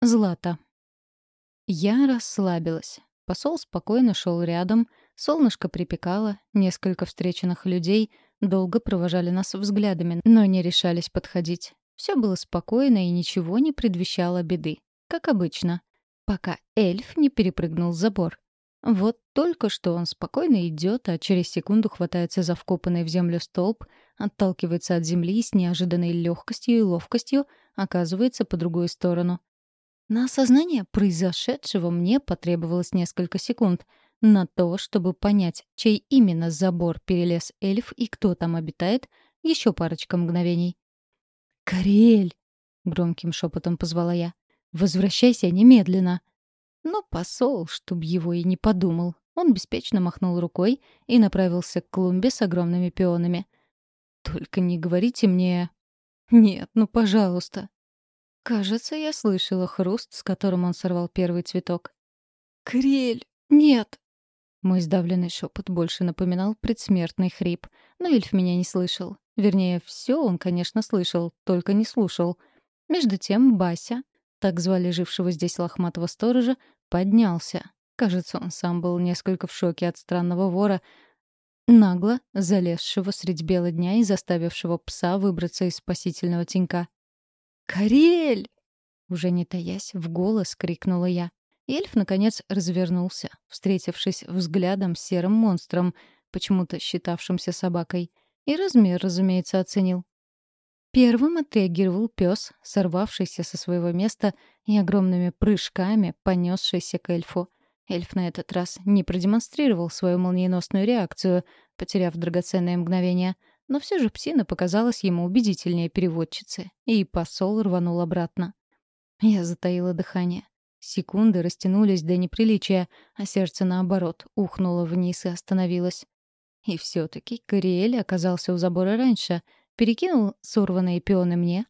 Злата. Я расслабилась. Посол спокойно шел рядом, солнышко припекало, несколько встреченных людей долго провожали нас взглядами, но не решались подходить. Все было спокойно и ничего не предвещало беды. Как обычно. Пока эльф не перепрыгнул забор. Вот только что он спокойно идет, а через секунду хватается за вкопанный в землю столб, отталкивается от земли и с неожиданной легкостью и ловкостью оказывается по другую сторону. На осознание произошедшего мне потребовалось несколько секунд на то, чтобы понять, чей именно забор перелез эльф и кто там обитает, еще парочка мгновений. «Кориэль!» — громким шепотом позвала я. «Возвращайся немедленно!» Но посол, чтоб его и не подумал, он беспечно махнул рукой и направился к клумбе с огромными пионами. «Только не говорите мне...» «Нет, ну, пожалуйста!» Кажется, я слышала хруст, с которым он сорвал первый цветок. «Крель! Нет!» Мой сдавленный шепот больше напоминал предсмертный хрип, но эльф меня не слышал. Вернее, все он, конечно, слышал, только не слушал. Между тем Бася, так звали жившего здесь лохматого сторожа, поднялся. Кажется, он сам был несколько в шоке от странного вора, нагло залезшего средь бела дня и заставившего пса выбраться из спасительного тенька. «Карель!» Уже не таясь, в голос крикнула я. эльф, наконец, развернулся, встретившись взглядом с серым монстром, почему-то считавшимся собакой, и размер, разумеется, оценил. Первым отреагировал пес, сорвавшийся со своего места и огромными прыжками понесшийся к эльфу. Эльф на этот раз не продемонстрировал свою молниеносную реакцию, потеряв драгоценное мгновение — но все же псина показалась ему убедительнее переводчицы, и посол рванул обратно. Я затаила дыхание. Секунды растянулись до неприличия, а сердце, наоборот, ухнуло вниз и остановилось. И все таки Кориэль оказался у забора раньше, перекинул сорванные пионы мне.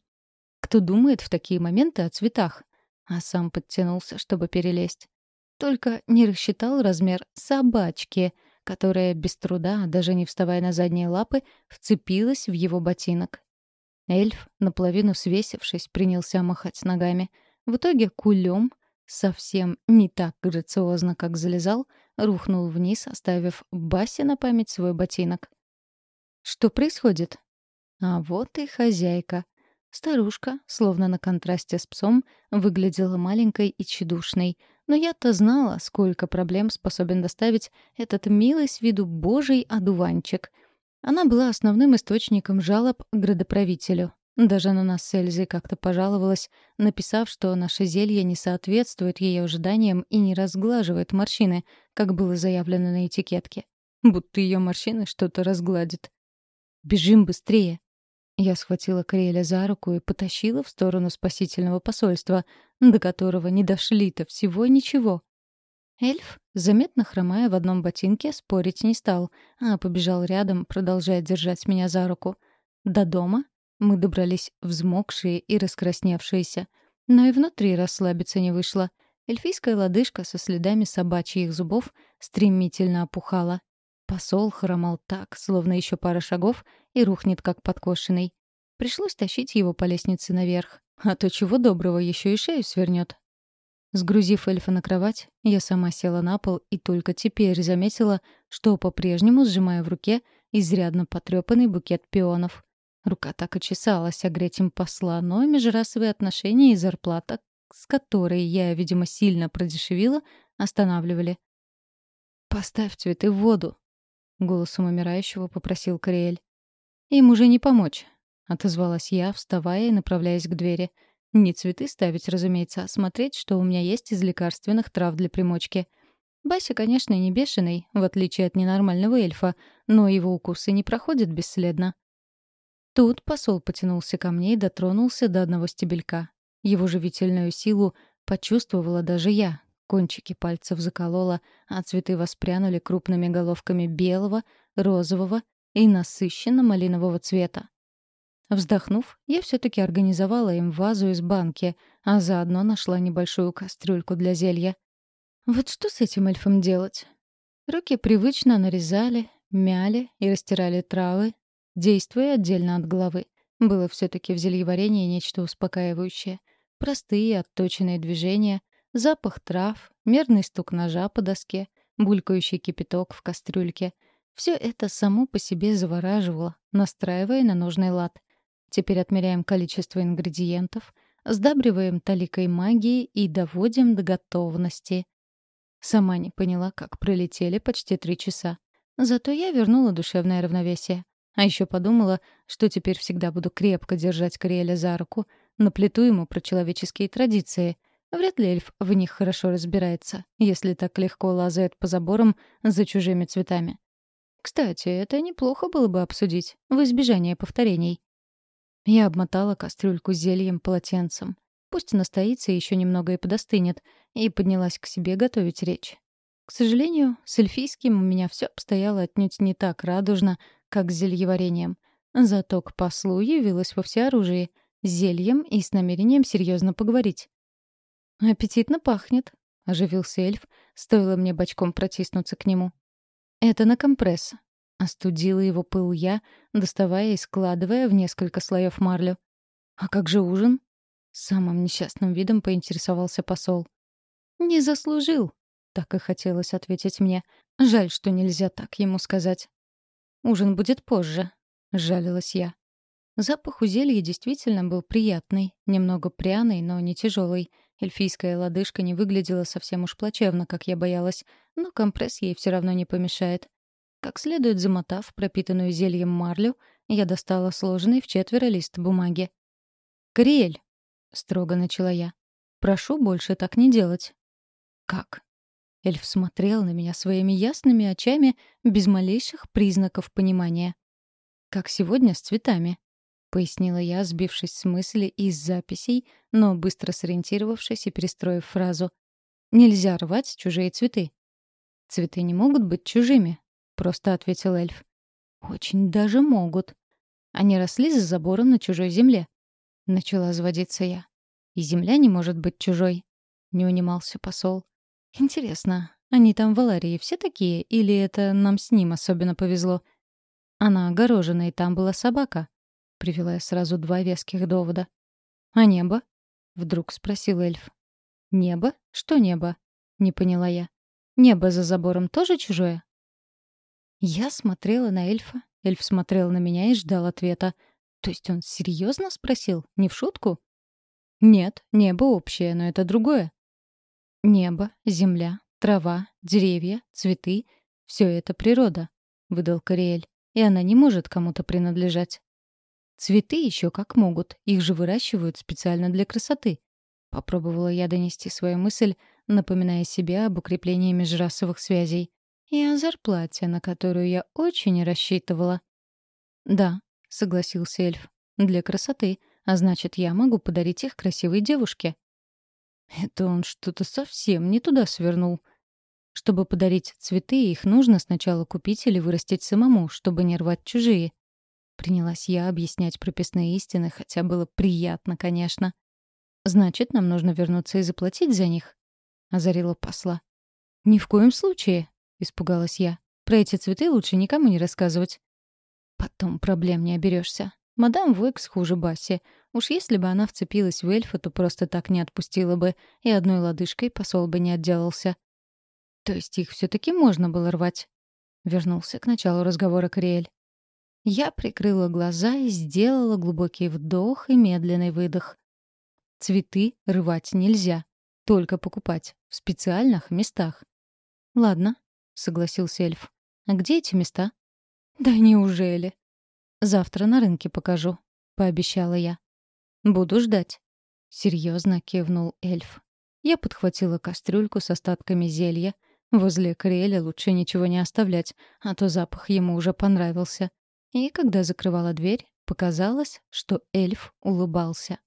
Кто думает в такие моменты о цветах? А сам подтянулся, чтобы перелезть. Только не рассчитал размер собачки — которая без труда, даже не вставая на задние лапы, вцепилась в его ботинок. Эльф, наполовину свесившись, принялся махать ногами. В итоге кулем, совсем не так грациозно, как залезал, рухнул вниз, оставив Басе на память свой ботинок. «Что происходит?» А вот и хозяйка. Старушка, словно на контрасте с псом, выглядела маленькой и тщедушной, но я-то знала, сколько проблем способен доставить этот милый с виду божий одуванчик. Она была основным источником жалоб градоправителю. Даже на нас с Эльзой как-то пожаловалась, написав, что наше зелье не соответствует ее ожиданиям и не разглаживает морщины, как было заявлено на этикетке. Будто ее морщины что-то разгладит. «Бежим быстрее!» Я схватила Креля за руку и потащила в сторону спасительного посольства, до которого не дошли-то всего ничего. Эльф, заметно хромая в одном ботинке, спорить не стал, а побежал рядом, продолжая держать меня за руку. До дома мы добрались взмокшие и раскрасневшиеся, но и внутри расслабиться не вышло. Эльфийская лодыжка со следами собачьих зубов стремительно опухала. Посол хромал так, словно еще пара шагов, и рухнет, как подкошенный. Пришлось тащить его по лестнице наверх, а то чего доброго еще и шею свернет. Сгрузив эльфа на кровать, я сама села на пол и только теперь заметила, что по-прежнему сжимаю в руке изрядно потрепанный букет пионов. Рука так и чесалась огреть им посла, но межрасовые отношения и зарплата, с которой я, видимо, сильно продешевила, останавливали. «Поставь цветы в воду», — голосом умирающего попросил Кориэль. «Им уже не помочь», — отозвалась я, вставая и направляясь к двери. «Не цветы ставить, разумеется, а смотреть, что у меня есть из лекарственных трав для примочки». Бася, конечно, не бешеный, в отличие от ненормального эльфа, но его укусы не проходят бесследно. Тут посол потянулся ко мне и дотронулся до одного стебелька. Его живительную силу почувствовала даже я, Кончики пальцев заколола, а цветы воспрянули крупными головками белого, розового и насыщенно малинового цвета. Вздохнув, я все-таки организовала им вазу из банки, а заодно нашла небольшую кастрюльку для зелья. Вот что с этим эльфом делать? Руки привычно нарезали, мяли и растирали травы, действуя отдельно от головы. Было все-таки в зельеварении нечто успокаивающее. Простые, отточенные движения, запах трав, мерный стук ножа по доске, булькающий кипяток в кастрюльке — все это само по себе завораживало, настраивая на нужный лад. Теперь отмеряем количество ингредиентов, сдабриваем таликой магии и доводим до готовности. Сама не поняла, как пролетели почти три часа. Зато я вернула душевное равновесие. А еще подумала, что теперь всегда буду крепко держать Кориэля за руку, наплету ему про человеческие традиции. Вряд ли эльф в них хорошо разбирается, если так легко лазает по заборам за чужими цветами. Кстати, это неплохо было бы обсудить, в избежание повторений. Я обмотала кастрюльку зельем полотенцем. Пусть настоится еще немного и подостынет, и поднялась к себе готовить речь. К сожалению, с эльфийским у меня все обстояло отнюдь не так радужно, как с зельеварением. Зато к послу явилась во всеоружии, с зельем и с намерением серьезно поговорить. «Аппетитно пахнет», — оживился эльф, стоило мне бочком протиснуться к нему. «Это на компресс». Остудила его пыл я, доставая и складывая в несколько слоев марлю. «А как же ужин?» Самым несчастным видом поинтересовался посол. «Не заслужил», — так и хотелось ответить мне. Жаль, что нельзя так ему сказать. «Ужин будет позже», — жалилась я. Запах у зелья действительно был приятный, немного пряный, но не тяжелый. Эльфийская лодыжка не выглядела совсем уж плачевно, как я боялась, но компресс ей все равно не помешает. Как следует замотав пропитанную зельем марлю, я достала сложенный в четверо лист бумаги. «Кориэль», — строго начала я, — «прошу больше так не делать». «Как?» Эльф смотрел на меня своими ясными очами без малейших признаков понимания. «Как сегодня с цветами», — пояснила я, сбившись с мысли из записей, но быстро сориентировавшись и перестроив фразу. «Нельзя рвать чужие цветы». «Цветы не могут быть чужими», — просто ответил эльф. «Очень даже могут. Они росли за забором на чужой земле». Начала заводиться я. «И земля не может быть чужой», — не унимался посол. «Интересно, они там в Аларии все такие, или это нам с ним особенно повезло?» Она огорожена, и там была собака. Привела я сразу два веских довода. «А небо?» — вдруг спросил эльф. «Небо? Что небо?» — не поняла я. «Небо за забором тоже чужое?» Я смотрела на эльфа, эльф смотрел на меня и ждал ответа. То есть он серьезно спросил, не в шутку? «Нет, небо общее, но это другое». «Небо, земля, трава, деревья, цветы — все это природа», — выдал Кориэль, «и она не может кому-то принадлежать». Цветы еще как могут, их же выращивают специально для красоты. Попробовала я донести свою мысль, напоминая себе об укреплении межрасовых связей. И о зарплате, на которую я очень рассчитывала. «Да», — согласился эльф, — «для красоты, а значит, я могу подарить их красивой девушке». Это он что-то совсем не туда свернул. Чтобы подарить цветы, их нужно сначала купить или вырастить самому, чтобы не рвать чужие. Принялась я объяснять прописные истины, хотя было приятно, конечно. «Значит, нам нужно вернуться и заплатить за них?» — озарила посла. «Ни в коем случае», — испугалась я. «Про эти цветы лучше никому не рассказывать». «Потом проблем не оберешься. Мадам Войкс хуже Басси. Уж если бы она вцепилась в эльфа, то просто так не отпустила бы, и одной лодыжкой посол бы не отделался». «То есть их все таки можно было рвать?» — вернулся к началу разговора Кориэль. Я прикрыла глаза и сделала глубокий вдох и медленный выдох. Цветы рвать нельзя, только покупать в специальных местах. Ладно, согласился эльф. А где эти места? Да неужели? Завтра на рынке покажу, пообещала я. Буду ждать. Серьезно кивнул эльф. Я подхватила кастрюльку с остатками зелья. Возле Криэля лучше ничего не оставлять, а то запах ему уже понравился. И когда закрывала дверь, показалось, что эльф улыбался.